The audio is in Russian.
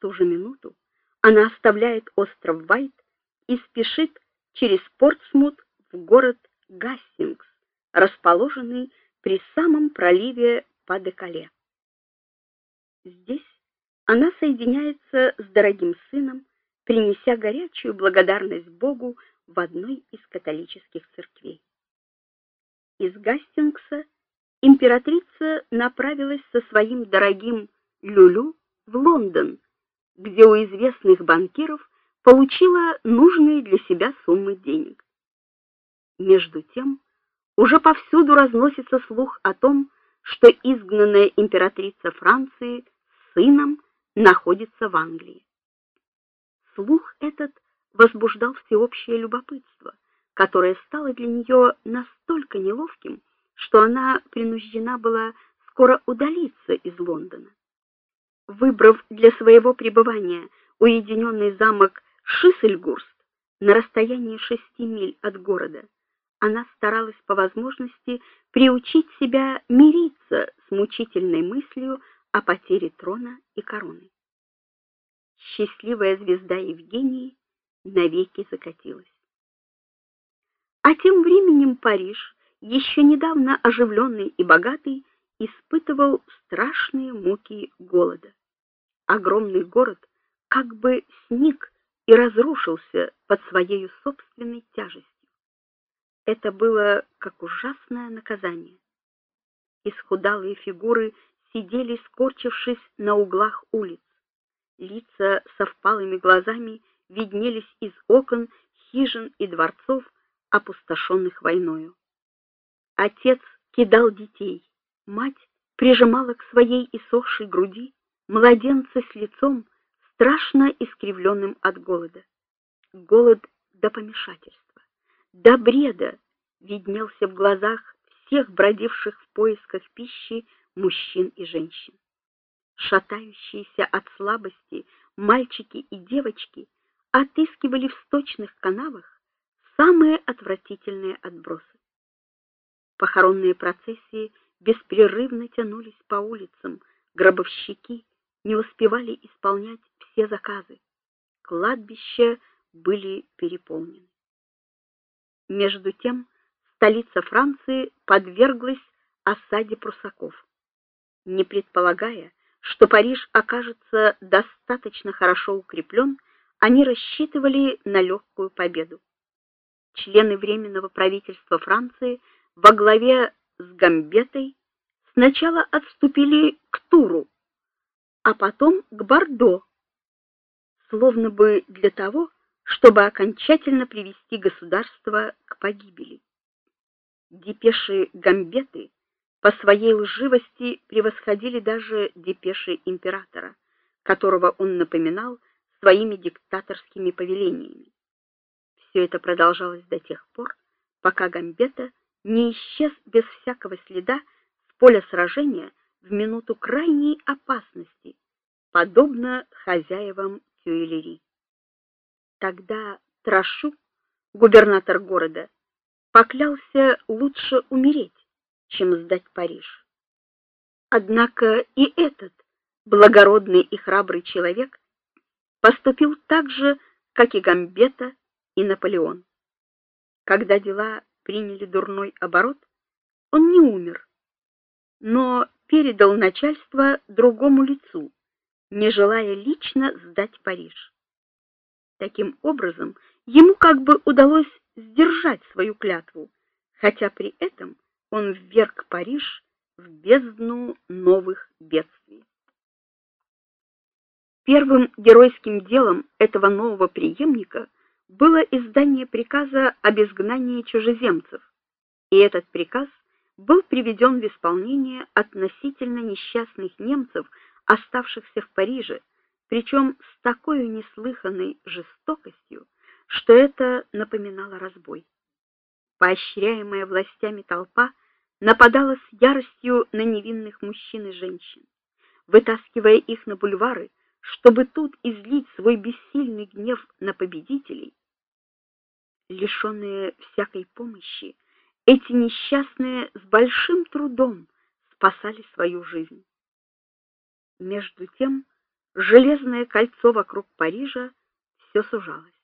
ту же минуту она оставляет остров Вайт и спешит через Портсмут в город Гастингс, расположенный при самом проливе Падекале. Здесь она соединяется с дорогим сыном, принеся горячую благодарность Богу в одной из католических церквей. Из Гастингса императрица направилась со своим дорогим Люлю в Лондон, где у известных банкиров получила нужные для себя суммы денег. Между тем, уже повсюду разносится слух о том, что изгнанная императрица Франции с сыном находится в Англии. Слух этот возбуждал всеобщее любопытство, которое стало для нее настолько неловким, что она принуждена была скоро удалиться из Лондона. Выбрав для своего пребывания уединенный замок Шиссельгурст на расстоянии шести миль от города, она старалась по возможности приучить себя мириться с мучительной мыслью о потере трона и короны. Счастливая звезда Евгении навеки закатилась. А тем временем Париж, еще недавно оживленный и богатый, испытывал страшные муки голода. Огромный город как бы сник и разрушился под своей собственной тяжестью. Это было как ужасное наказание. Исхудалые фигуры сидели, скорчившись на углах улиц. Лица со впалыми глазами виднелись из окон хижин и дворцов, опустошенных войною. Отец кидал детей, мать прижимала к своей иссохшей груди младенца с лицом страшно искривленным от голода. Голод до помешательства, до бреда виднелся в глазах всех бродивших в поисках пищи мужчин и женщин. Шатающиеся от слабости мальчики и девочки отыскивали в сточных канавах самые отвратительные отбросы. Похоронные процессии беспрерывно тянулись по улицам, гробовщики не успевали исполнять все заказы. Кладбища были переполнены. Между тем, столица Франции подверглась осаде прусаков. Не предполагая, что Париж окажется достаточно хорошо укреплен, они рассчитывали на легкую победу. Члены временного правительства Франции во главе с Гамбетой сначала отступили к Туру, а потом к Бордо, словно бы для того, чтобы окончательно привести государство к погибели. Депеши Гамбеты по своей лживости превосходили даже депеши императора, которого он напоминал своими диктаторскими повелениями. Все это продолжалось до тех пор, пока Гамбета не исчез без всякого следа с поля сражения в минуту крайней опасности, подобно хозяевам Тюильри. Тогда Трашу, губернатор города, поклялся лучше умереть, чем сдать Париж. Однако и этот благородный и храбрый человек поступил так же, как и Гамбета и Наполеон. Когда дела приняли дурной оборот, он не умер, но передал начальство другому лицу, не желая лично сдать Париж. Таким образом, ему как бы удалось сдержать свою клятву, хотя при этом он вверг Париж в бездну новых бедствий. Первым геройским делом этого нового преемника было издание приказа об изгнании чужеземцев. И этот приказ был приведен в исполнение относительно несчастных немцев, оставшихся в Париже, причем с такой неслыханной жестокостью, что это напоминало разбой. Поощряемая властями толпа нападала с яростью на невинных мужчин и женщин, вытаскивая их на бульвары, чтобы тут излить свой бессильный гнев на победителей. Лишенные всякой помощи, эти несчастные с большим трудом спасали свою жизнь. Между тем, железное кольцо вокруг Парижа все сужалось.